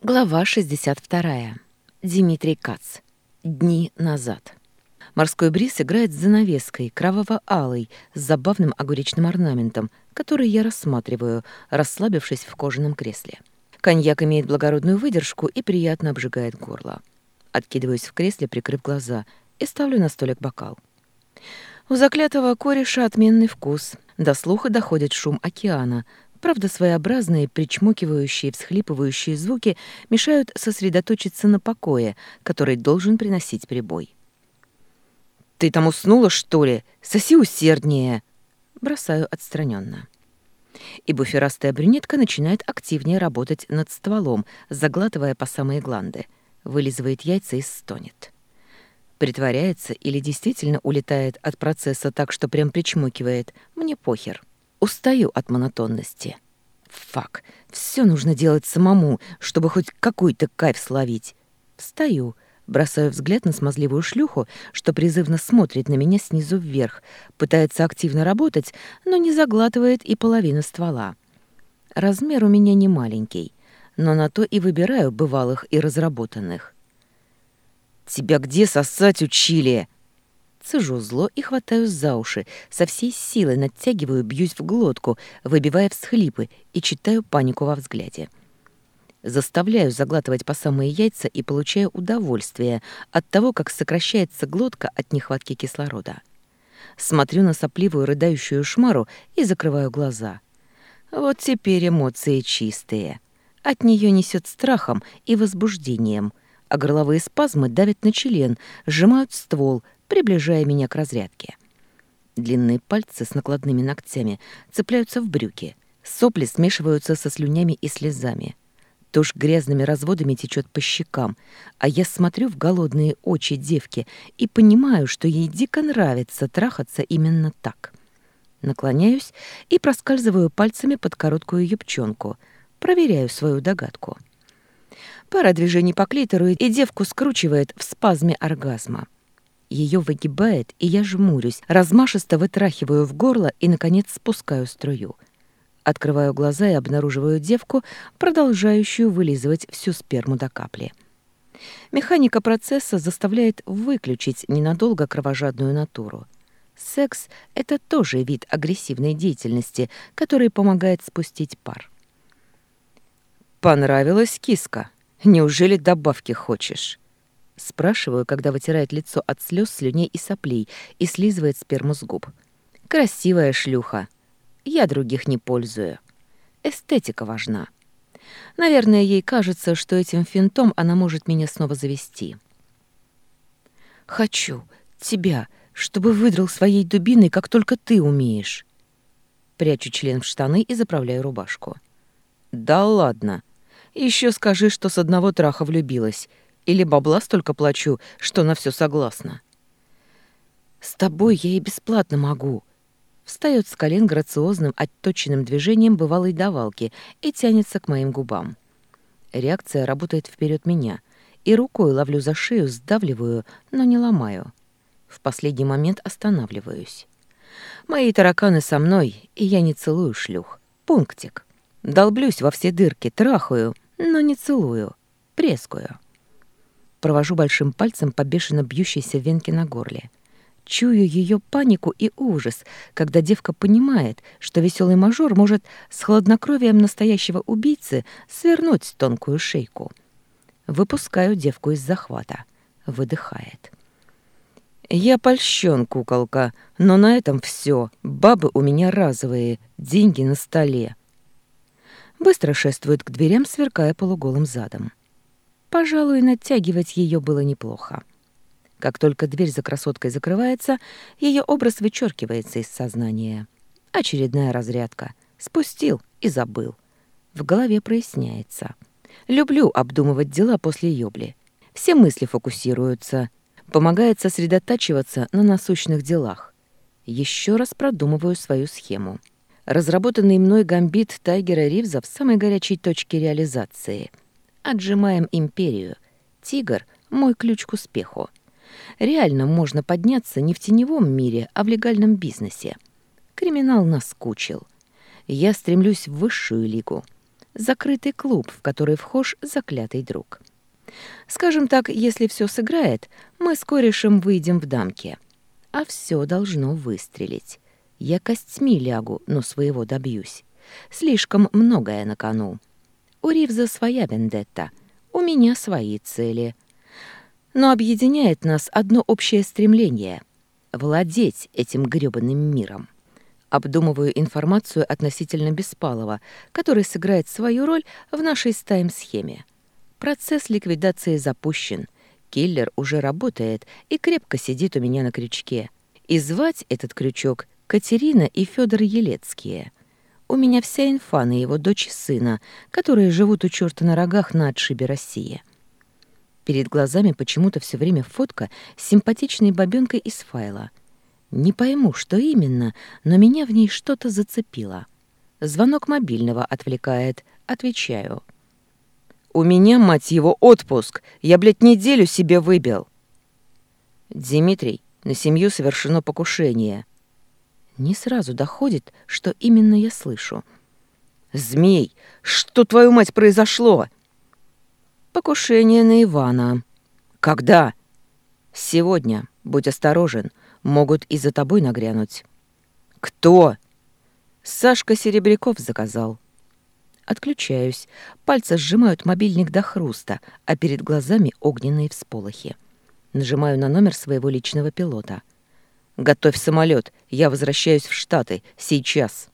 Глава 62. Дмитрий Кац. Дни назад. Морской бриз играет с занавеской, кроваво-алой, с забавным огуречным орнаментом, который я рассматриваю, расслабившись в кожаном кресле. Коньяк имеет благородную выдержку и приятно обжигает горло. Откидываюсь в кресле, прикрыв глаза, и ставлю на столик бокал. У заклятого кореша отменный вкус. До слуха доходит шум океана, Правда, своеобразные, причмокивающие, всхлипывающие звуки мешают сосредоточиться на покое, который должен приносить прибой. «Ты там уснула, что ли? Соси усерднее!» Бросаю отстраненно. И буферастая брюнетка начинает активнее работать над стволом, заглатывая по самые гланды. Вылизывает яйца и стонет. Притворяется или действительно улетает от процесса так, что прям причмокивает. Мне похер. Устаю от монотонности. Фак, все нужно делать самому, чтобы хоть какой-то кайф словить. Встаю, бросаю взгляд на смазливую шлюху, что призывно смотрит на меня снизу вверх, пытается активно работать, но не заглатывает и половину ствола. Размер у меня не маленький, но на то и выбираю бывалых и разработанных. «Тебя где сосать учили?» цежу зло и хватаюсь за уши, со всей силы натягиваю, бьюсь в глотку, выбивая всхлипы и читаю панику во взгляде. Заставляю заглатывать по самые яйца и получаю удовольствие от того, как сокращается глотка от нехватки кислорода. Смотрю на сопливую рыдающую шмару и закрываю глаза. Вот теперь эмоции чистые. От нее несет страхом и возбуждением — а горловые спазмы давят на член, сжимают ствол, приближая меня к разрядке. Длинные пальцы с накладными ногтями цепляются в брюки. Сопли смешиваются со слюнями и слезами. Тушь грязными разводами течет по щекам, а я смотрю в голодные очи девки и понимаю, что ей дико нравится трахаться именно так. Наклоняюсь и проскальзываю пальцами под короткую юбчонку, проверяю свою догадку. Пара движений по клитору и девку скручивает в спазме оргазма ее выгибает, и я жмурюсь, размашисто вытрахиваю в горло и, наконец, спускаю струю. Открываю глаза и обнаруживаю девку, продолжающую вылизывать всю сперму до капли. Механика процесса заставляет выключить ненадолго кровожадную натуру. Секс — это тоже вид агрессивной деятельности, который помогает спустить пар. «Понравилась киска? Неужели добавки хочешь?» Спрашиваю, когда вытирает лицо от слез, слюней и соплей и слизывает сперму с губ. «Красивая шлюха. Я других не пользую. Эстетика важна. Наверное, ей кажется, что этим финтом она может меня снова завести». «Хочу. Тебя. Чтобы выдрал своей дубиной, как только ты умеешь». Прячу член в штаны и заправляю рубашку. «Да ладно. Еще скажи, что с одного траха влюбилась» Или бабла столько плачу, что на все согласна? С тобой я и бесплатно могу. Встает с колен грациозным, отточенным движением бывалой давалки и тянется к моим губам. Реакция работает вперед меня. И рукой ловлю за шею, сдавливаю, но не ломаю. В последний момент останавливаюсь. Мои тараканы со мной, и я не целую шлюх. Пунктик. Долблюсь во все дырки, трахаю, но не целую. Прескую. Провожу большим пальцем по бешено бьющейся венке на горле. Чую ее панику и ужас, когда девка понимает, что веселый мажор может с хладнокровием настоящего убийцы свернуть тонкую шейку. Выпускаю девку из захвата. Выдыхает. «Я польщен, куколка, но на этом все. Бабы у меня разовые, деньги на столе». Быстро шествует к дверям, сверкая полуголым задом. Пожалуй, натягивать ее было неплохо. Как только дверь за красоткой закрывается, ее образ вычеркивается из сознания. Очередная разрядка. Спустил и забыл. В голове проясняется. Люблю обдумывать дела после ёбли. Все мысли фокусируются. Помогает сосредотачиваться на насущных делах. Еще раз продумываю свою схему. Разработанный мной гамбит Тайгера Ривза в самой горячей точке реализации — Отжимаем империю. Тигр — мой ключ к успеху. Реально можно подняться не в теневом мире, а в легальном бизнесе. Криминал наскучил. Я стремлюсь в высшую лигу. Закрытый клуб, в который вхож заклятый друг. Скажем так, если все сыграет, мы с корешем выйдем в дамки. А все должно выстрелить. Я костьми лягу, но своего добьюсь. Слишком многое на кону. У Ривза своя вендетта, у меня свои цели. Но объединяет нас одно общее стремление — владеть этим грёбаным миром. Обдумываю информацию относительно Беспалова, который сыграет свою роль в нашей стайм-схеме. Процесс ликвидации запущен. Киллер уже работает и крепко сидит у меня на крючке. И звать этот крючок Катерина и Фёдор Елецкие — у меня вся инфа на его дочь и сына, которые живут у черта на рогах на отшибе России. Перед глазами почему-то все время фотка с симпатичной бабенкой из файла. Не пойму, что именно, но меня в ней что-то зацепило. Звонок мобильного отвлекает. Отвечаю. «У меня, мать его, отпуск! Я, блядь, неделю себе выбил!» «Димитрий, на семью совершено покушение», не сразу доходит, что именно я слышу. «Змей, что, твою мать, произошло?» «Покушение на Ивана». «Когда?» «Сегодня. Будь осторожен. Могут и за тобой нагрянуть». «Кто?» «Сашка Серебряков заказал». Отключаюсь. Пальцы сжимают мобильник до хруста, а перед глазами огненные всполохи. Нажимаю на номер своего личного пилота — Готовь самолет. Я возвращаюсь в Штаты. Сейчас.